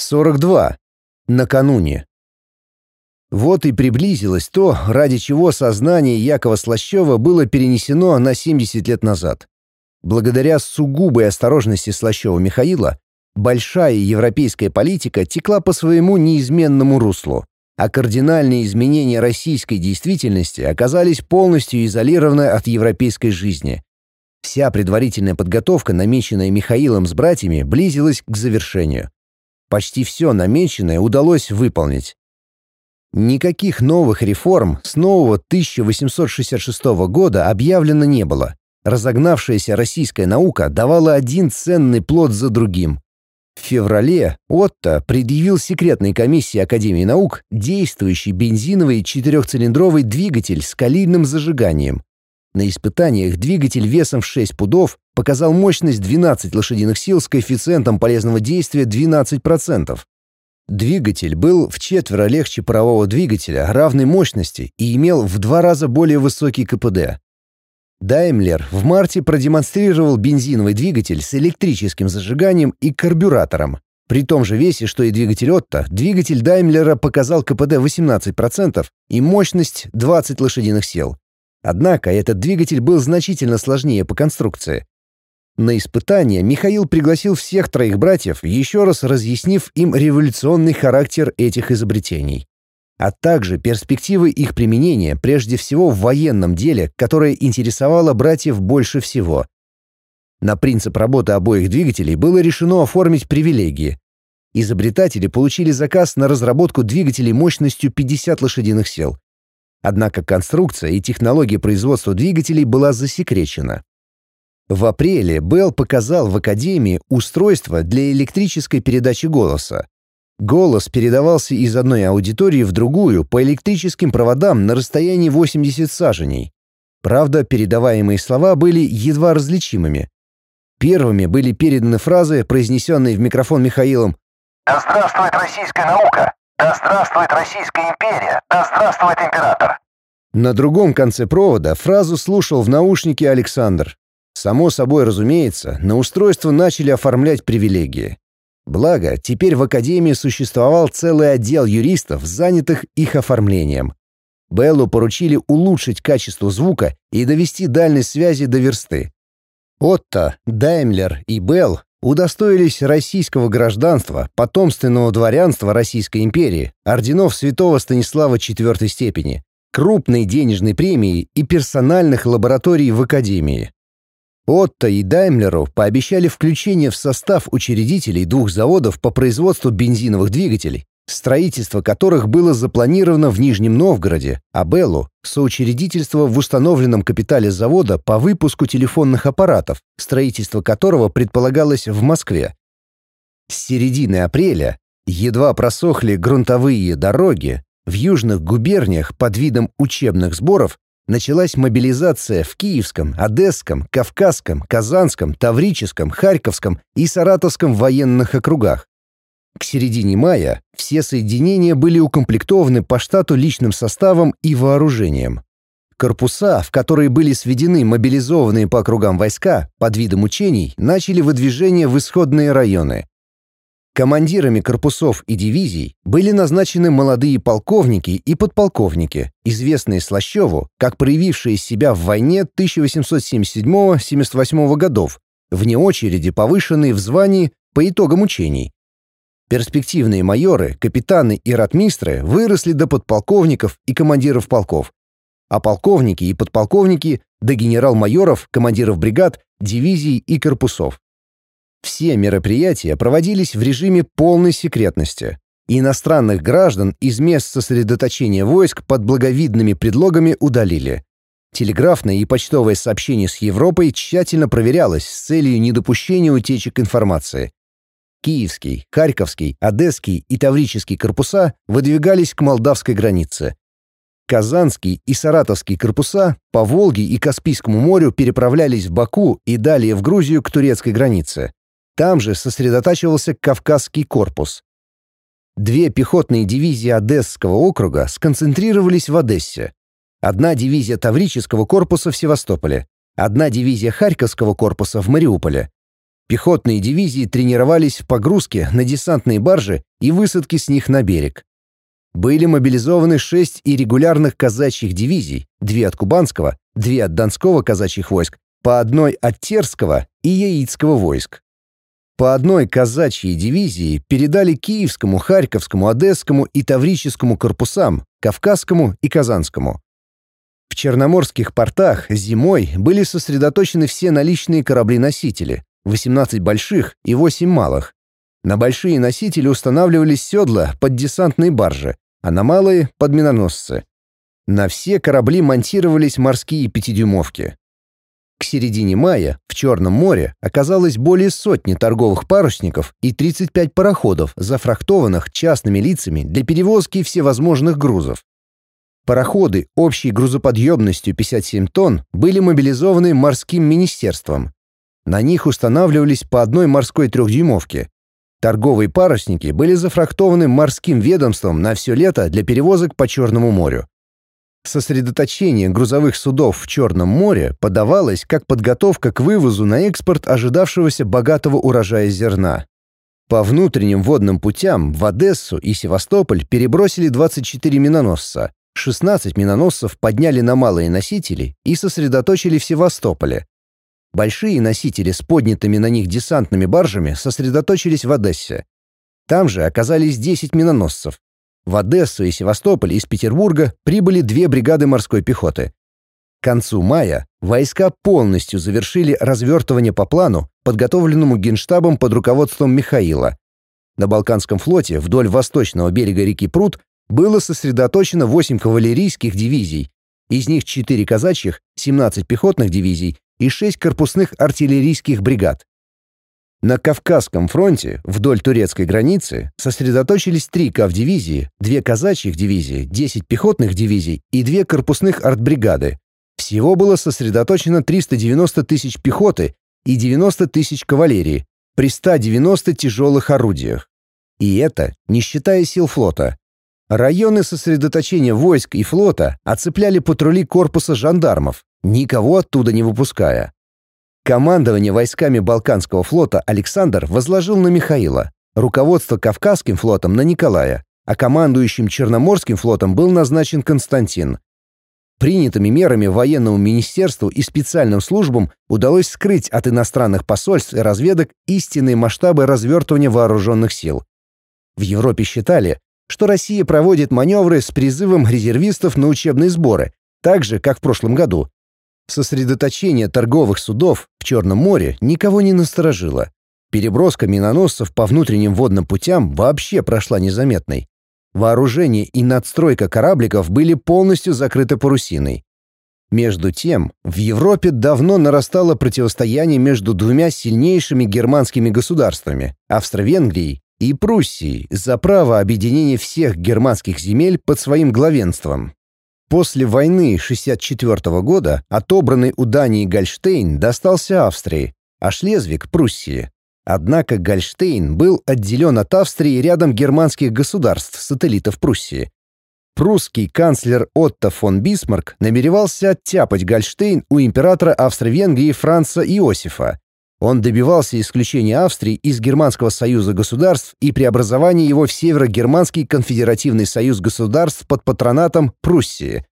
42. Накануне. Вот и приблизилось то, ради чего сознание Якова Слащева было перенесено на 70 лет назад. Благодаря сугубой осторожности Слащева Михаила, большая европейская политика текла по своему неизменному руслу, а кардинальные изменения российской действительности оказались полностью изолированы от европейской жизни. Вся предварительная подготовка, намеченная Михаилом с братьями, близилась к завершению. Почти все намеченное удалось выполнить. Никаких новых реформ с нового 1866 года объявлено не было. Разогнавшаяся российская наука давала один ценный плод за другим. В феврале Отто предъявил секретной комиссии Академии наук действующий бензиновый четырехцилиндровый двигатель с калийным зажиганием. На испытаниях двигатель весом в 6 пудов показал мощность 12 лошадиных сил с коэффициентом полезного действия 12%. Двигатель был в четверо легче парового двигателя равной мощности и имел в два раза более высокий КПД. Даймлер в марте продемонстрировал бензиновый двигатель с электрическим зажиганием и карбюратором. При том же весе, что и двигатель Отто, двигатель Даймлера показал КПД 18% и мощность 20 лошадиных сил. Однако этот двигатель был значительно сложнее по конструкции. На испытание Михаил пригласил всех троих братьев, еще раз разъяснив им революционный характер этих изобретений, а также перспективы их применения прежде всего в военном деле, которое интересовало братьев больше всего. На принцип работы обоих двигателей было решено оформить привилегии. Изобретатели получили заказ на разработку двигателей мощностью 50 лошадиных сил. Однако конструкция и технология производства двигателей была засекречена. В апреле Белл показал в Академии устройство для электрической передачи голоса. Голос передавался из одной аудитории в другую по электрическим проводам на расстоянии 80 саженей. Правда, передаваемые слова были едва различимыми. Первыми были переданы фразы, произнесенные в микрофон Михаилом «Да здравствует российская наука! Да здравствует Российская империя! Да здравствует император!» На другом конце провода фразу слушал в наушнике Александр. Само собой разумеется, на устройство начали оформлять привилегии. Благо, теперь в Академии существовал целый отдел юристов, занятых их оформлением. Беллу поручили улучшить качество звука и довести дальность связи до версты. Отто, Даймлер и Белл удостоились российского гражданства, потомственного дворянства Российской империи, орденов святого Станислава IV степени, крупной денежной премии и персональных лабораторий в Академии. Отто и Даймлеру пообещали включение в состав учредителей двух заводов по производству бензиновых двигателей, строительство которых было запланировано в Нижнем Новгороде, а Беллу — соучредительство в установленном капитале завода по выпуску телефонных аппаратов, строительство которого предполагалось в Москве. С середины апреля едва просохли грунтовые дороги, в южных губерниях под видом учебных сборов началась мобилизация в Киевском, Одесском, Кавказском, Казанском, Таврическом, Харьковском и Саратовском военных округах. К середине мая все соединения были укомплектованы по штату личным составом и вооружением. Корпуса, в которые были сведены мобилизованные по округам войска под видом учений, начали выдвижение в исходные районы. Командирами корпусов и дивизий были назначены молодые полковники и подполковники, известные Слащеву как проявившие себя в войне 1877-78 годов, вне очереди повышенные в звании по итогам учений. Перспективные майоры, капитаны и ратмистры выросли до подполковников и командиров полков, а полковники и подполковники — до генерал-майоров, командиров бригад, дивизий и корпусов. Все мероприятия проводились в режиме полной секретности. Иностранных граждан из мест сосредоточения войск под благовидными предлогами удалили. Телеграфное и почтовое сообщение с Европой тщательно проверялось с целью недопущения утечек информации. Киевский, Харьковский, Одесский и Таврический корпуса выдвигались к молдавской границе. Казанский и Саратовский корпуса по Волге и Каспийскому морю переправлялись в Баку и далее в Грузию к турецкой границе. Там же сосредотачивался Кавказский корпус. Две пехотные дивизии Одесского округа сконцентрировались в Одессе. Одна дивизия Таврического корпуса в Севастополе, одна дивизия Харьковского корпуса в Мариуполе, Пехотные дивизии тренировались в погрузке на десантные баржи и высадке с них на берег. Были мобилизованы шесть иррегулярных казачьих дивизий, две от Кубанского, две от Донского казачьих войск, по одной от Терского и Яицкого войск. По одной казачьей дивизии передали Киевскому, Харьковскому, Одесскому и Таврическому корпусам, Кавказскому и Казанскому. В черноморских портах зимой были сосредоточены все наличные корабли-носители, 18 больших и 8 малых. На большие носители устанавливались седла под десантные баржи, а на малые — под миноносцы. На все корабли монтировались морские пятидюймовки. К середине мая в Черном море оказалось более сотни торговых парусников и 35 пароходов, зафрахтованных частными лицами для перевозки всевозможных грузов. Пароходы общей грузоподъемностью 57 тонн были мобилизованы морским министерством. На них устанавливались по одной морской трехдюймовке. Торговые парусники были зафрахтованы морским ведомством на все лето для перевозок по Черному морю. Сосредоточение грузовых судов в Черном море подавалось как подготовка к вывозу на экспорт ожидавшегося богатого урожая зерна. По внутренним водным путям в Одессу и Севастополь перебросили 24 миноносца, 16 миноносцев подняли на малые носители и сосредоточили в Севастополе. Большие носители с поднятыми на них десантными баржами сосредоточились в Одессе. Там же оказались 10 миноносцев, в Одессу и Севастополь из Петербурга прибыли две бригады морской пехоты. К концу мая войска полностью завершили развертывание по плану, подготовленному Генштабом под руководством Михаила. На Балканском флоте вдоль восточного берега реки Прут было сосредоточено 8 кавалерийских дивизий, из них 4 казачьих, 17 пехотных дивизий и 6 корпусных артиллерийских бригад. На Кавказском фронте, вдоль турецкой границы, сосредоточились три кавдивизии, две казачьих дивизии, 10 пехотных дивизий и две корпусных артбригады. Всего было сосредоточено 390 тысяч пехоты и 90 тысяч кавалерии при 190 тяжелых орудиях. И это не считая сил флота. Районы сосредоточения войск и флота оцепляли патрули корпуса жандармов, никого оттуда не выпуская. Командование войсками Балканского флота Александр возложил на Михаила, руководство Кавказским флотом на Николая, а командующим Черноморским флотом был назначен Константин. Принятыми мерами военному министерству и специальным службам удалось скрыть от иностранных посольств и разведок истинные масштабы развертывания вооруженных сил. В Европе считали, что Россия проводит маневры с призывом резервистов на учебные сборы, так же, как в прошлом году, Сосредоточение торговых судов в Черном море никого не насторожило. Переброска миноносцев по внутренним водным путям вообще прошла незаметной. Вооружение и надстройка корабликов были полностью закрыты парусиной. Между тем, в Европе давно нарастало противостояние между двумя сильнейшими германскими государствами – Австро-Венгрией и Пруссией за право объединения всех германских земель под своим главенством. После войны 1964 года отобранный у Дании Гольштейн достался Австрии, а Шлезвиг — Пруссии. Однако Гольштейн был отделен от Австрии рядом германских государств, сателлитов Пруссии. Прусский канцлер Отто фон Бисмарк намеревался оттяпать Гольштейн у императора Австро-Венгрии Франца Иосифа. Он добивался исключения Австрии из Германского союза государств и преобразования его в Северо-Германский конфедеративный союз государств под патронатом Пруссии.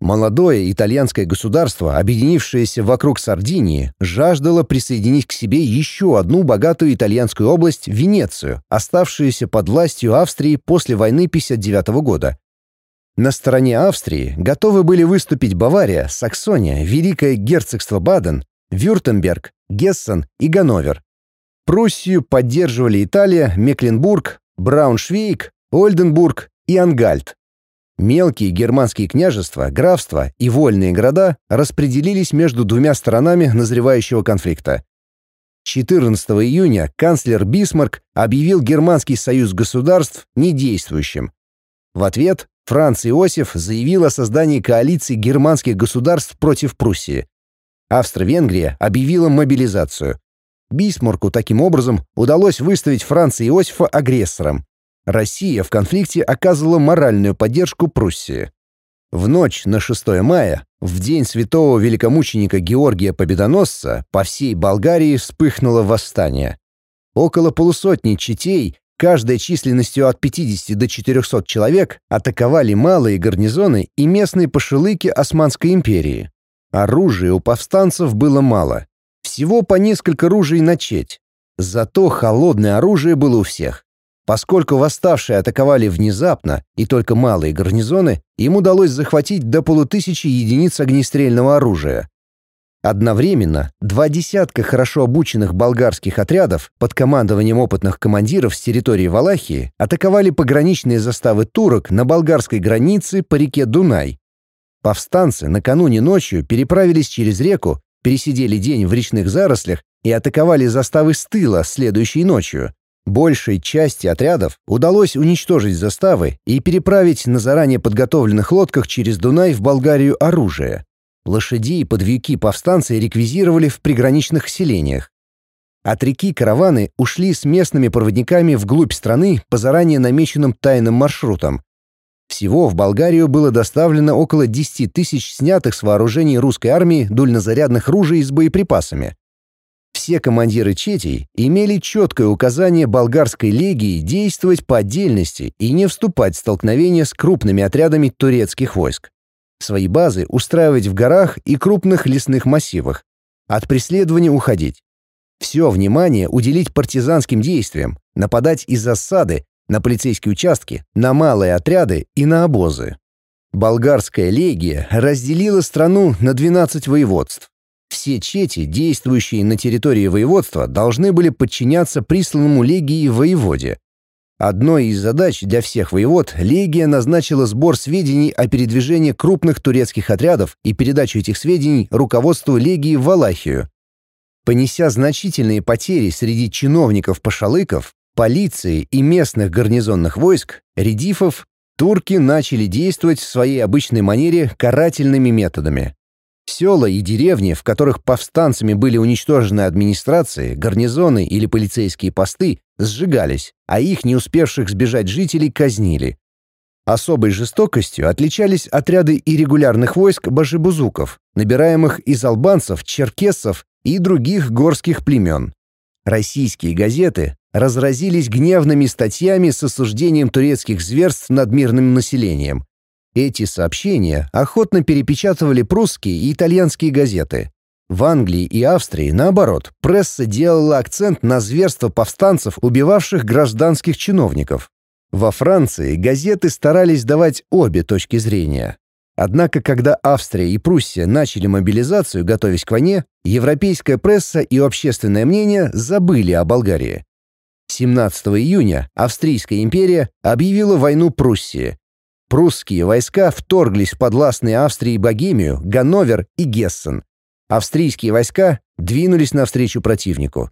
Молодое итальянское государство, объединившееся вокруг Сардинии, жаждало присоединить к себе еще одну богатую итальянскую область – Венецию, оставшуюся под властью Австрии после войны 59 года. На стороне Австрии готовы были выступить Бавария, Саксония, Великое герцогство Баден, Вюртемберг, Гессен и Ганновер. Пруссию поддерживали Италия, Мекленбург, Брауншвейг, Ольденбург и Ангальт. Мелкие германские княжества, графства и вольные города распределились между двумя сторонами назревающего конфликта. 14 июня канцлер Бисмарк объявил Германский союз государств недействующим. В ответ Франц Иосиф заявил о создании коалиции германских государств против Пруссии. Австро-Венгрия объявила мобилизацию. Бисмарку таким образом удалось выставить Франца Иосифа агрессором. Россия в конфликте оказывала моральную поддержку Пруссии. В ночь на 6 мая В день святого великомученика Георгия Победоносца по всей Болгарии вспыхнуло восстание. Около полусотни четей, каждая численностью от 50 до 400 человек, атаковали малые гарнизоны и местные пошелыки Османской империи. Оружия у повстанцев было мало. Всего по несколько ружей на четь. Зато холодное оружие было у всех. Поскольку восставшие атаковали внезапно и только малые гарнизоны, им удалось захватить до полутысячи единиц огнестрельного оружия. Одновременно два десятка хорошо обученных болгарских отрядов под командованием опытных командиров с территории Валахии атаковали пограничные заставы турок на болгарской границе по реке Дунай. Повстанцы накануне ночью переправились через реку, пересидели день в речных зарослях и атаковали заставы с тыла следующей ночью. Большей части отрядов удалось уничтожить заставы и переправить на заранее подготовленных лодках через Дунай в Болгарию оружие. Лошади и подвьюки повстанцы реквизировали в приграничных селениях. От реки караваны ушли с местными проводниками вглубь страны по заранее намеченным тайным маршрутам. Всего в Болгарию было доставлено около 10 тысяч снятых с вооружений русской армии дульнозарядных ружей с боеприпасами. Все командиры четей имели четкое указание болгарской легии действовать по отдельности и не вступать в столкновения с крупными отрядами турецких войск. Свои базы устраивать в горах и крупных лесных массивах. От преследования уходить. Все внимание уделить партизанским действиям, нападать из засады, на полицейские участки, на малые отряды и на обозы. Болгарская легия разделила страну на 12 воеводств. Все чети, действующие на территории воеводства, должны были подчиняться присланному легии воеводе. Одной из задач для всех воевод легия назначила сбор сведений о передвижении крупных турецких отрядов и передачу этих сведений руководству легии в Валахию. Понеся значительные потери среди чиновников-пошалыков, полиции и местных гарнизонных войск, редифов, турки начали действовать в своей обычной манере карательными методами. Села и деревни, в которых повстанцами были уничтожены администрации, гарнизоны или полицейские посты, сжигались, а их не успевших сбежать жителей казнили. Особой жестокостью отличались отряды иррегулярных войск башибузуков, набираемых из албанцев, черкесов и других горских племен. Российские газеты разразились гневными статьями с осуждением турецких зверств над мирным населением, эти сообщения охотно перепечатывали прусские и итальянские газеты. В Англии и Австрии, наоборот, пресса делала акцент на зверство повстанцев, убивавших гражданских чиновников. Во Франции газеты старались давать обе точки зрения. Однако, когда Австрия и Пруссия начали мобилизацию, готовясь к войне, европейская пресса и общественное мнение забыли о Болгарии. 17 июня Австрийская империя объявила войну Пруссии, Прусские войска вторглись в подвластные Австрии Богемию, Ганновер и Гессен. Австрийские войска двинулись навстречу противнику.